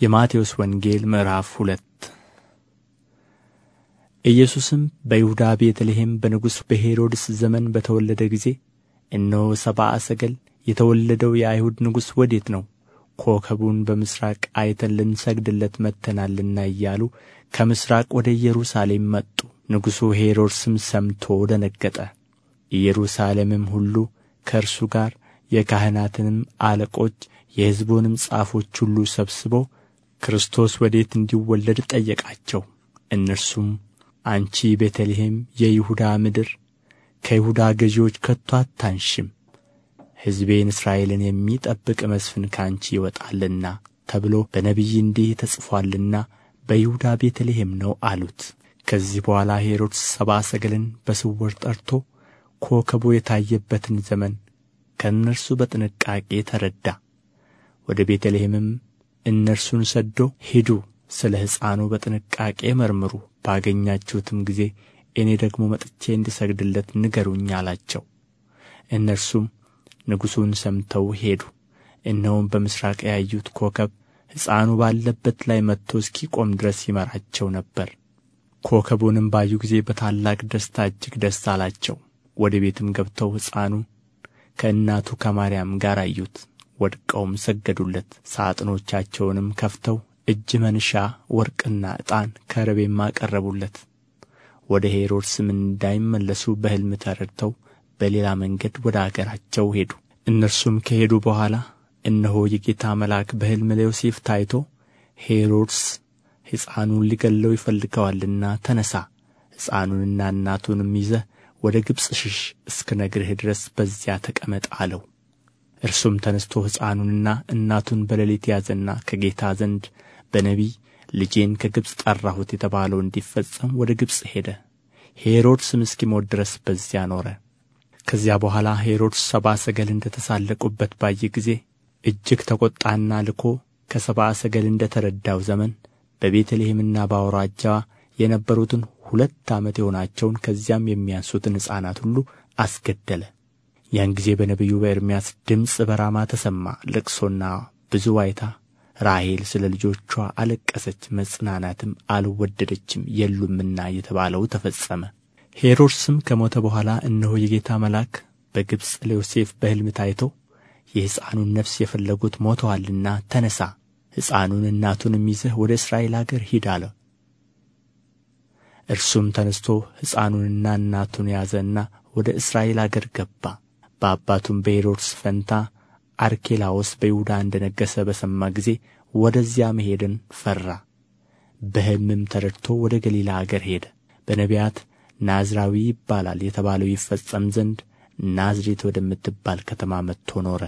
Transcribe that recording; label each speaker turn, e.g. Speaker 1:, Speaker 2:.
Speaker 1: የማቴዎስ ወንጌል ምዕራፍ ሁለት። ኢየሱስም በይሁዳ ቤተ ልሔም በንጉሥ በሄሮድስ ዘመን በተወለደ ጊዜ እነሆ ሰብአ ሰገል የተወለደው የአይሁድ ንጉሥ ወዴት ነው? ኮከቡን በምሥራቅ አይተን ልንሰግድለት መጥተናልና እያሉ ከምሥራቅ ወደ ኢየሩሳሌም መጡ። ንጉሡ ሄሮድስም ሰምቶ ደነገጠ። ኢየሩሳሌምም ሁሉ ከእርሱ ጋር የካህናትንም አለቆች የሕዝቡንም ጻፎች ሁሉ ሰብስቦ ክርስቶስ ወዴት እንዲወለድ ጠየቃቸው። እነርሱም አንቺ ቤተ ልሔም የይሁዳ ምድር ከይሁዳ ገዢዎች ከቶ አታንሽም። ሕዝቤን እስራኤልን የሚጠብቅ መስፍን ከአንቺ ይወጣልና ተብሎ በነቢይ እንዲህ ተጽፎአልና በይሁዳ ቤተ ልሔም ነው አሉት። ከዚህ በኋላ ሄሮድስ ሰብአ ሰገልን በስውር ጠርቶ ኮከቡ የታየበትን ዘመን ከእነርሱ በጥንቃቄ ተረዳ። ወደ ቤተ ልሔምም እነርሱን ሰድዶ ሂዱ ስለ ሕፃኑ በጥንቃቄ መርምሩ። ባገኛችሁትም ጊዜ እኔ ደግሞ መጥቼ እንድሰግድለት ንገሩኝ አላቸው። እነርሱም ንጉሡን ሰምተው ሄዱ። እነሆም በምሥራቅ ያዩት ኮከብ ሕፃኑ ባለበት ላይ መጥቶ እስኪቆም ድረስ ይመራቸው ነበር። ኮከቡንም ባዩ ጊዜ በታላቅ ደስታ እጅግ ደስ አላቸው። ወደ ቤትም ገብተው ሕፃኑን ከእናቱ ከማርያም ጋር አዩት ወድቀውም ሰገዱለት። ሳጥኖቻቸውንም ከፍተው እጅ መንሻ ወርቅና ዕጣን ከርቤም አቀረቡለት። ወደ ሄሮድስም እንዳይመለሱ በሕልም ተረድተው በሌላ መንገድ ወደ አገራቸው ሄዱ። እነርሱም ከሄዱ በኋላ እነሆ የጌታ መልአክ በሕልም ለዮሴፍ ታይቶ ሄሮድስ ሕፃኑን ሊገድለው ይፈልገዋልና ተነሣ ሕፃኑንና እናቱንም ይዘህ ወደ ግብፅ ሽሽ እስክነግርህ ድረስ በዚያ ተቀመጥ አለው እርሱም ተነሥቶ ሕፃኑንና እናቱን በሌሊት ያዘና ከጌታ ዘንድ በነቢይ ልጄን ከግብፅ ጠራሁት የተባለው እንዲፈጸም ወደ ግብፅ ሄደ። ሄሮድስም እስኪሞት ድረስ በዚያ ኖረ። ከዚያ በኋላ ሄሮድስ ሰብአ ሰገል እንደ ተሳለቁበት ባየ ጊዜ እጅግ ተቈጣና ልኮ ከሰብአ ሰገል እንደ ተረዳው ዘመን በቤተ ልሔምና በአውራጃዋ የነበሩትን ሁለት ዓመት የሆናቸውን ከዚያም የሚያንሱትን ሕፃናት ሁሉ አስገደለ ያን ጊዜ በነቢዩ በኤርምያስ ድምፅ በራማ ተሰማ ልቅሶና ብዙ ዋይታ። ራሔል ስለ ልጆቿ አለቀሰች መጽናናትም አልወደደችም የሉምና የተባለው ተፈጸመ። ሄሮድስም ከሞተ በኋላ እነሆ የጌታ መልአክ በግብፅ ለዮሴፍ በሕልም ታይቶ የሕፃኑን ነፍስ የፈለጉት ሞተዋልና ተነሣ ሕፃኑን እናቱንም ይዘህ ወደ እስራኤል አገር ሂድ አለው እርሱም ተነሥቶ ሕፃኑንና እናቱን ያዘና ወደ እስራኤል አገር ገባ በአባቱም በሄሮድስ ፈንታ አርኬላዎስ በይሁዳ እንደ ነገሠ በሰማ ጊዜ ወደዚያ መሄድን ፈራ። በሕልምም ተረድቶ ወደ ገሊላ አገር ሄደ። በነቢያት ናዝራዊ ይባላል የተባለው ይፈጸም ዘንድ ናዝሬት ወደምትባል ከተማ መጥቶ ኖረ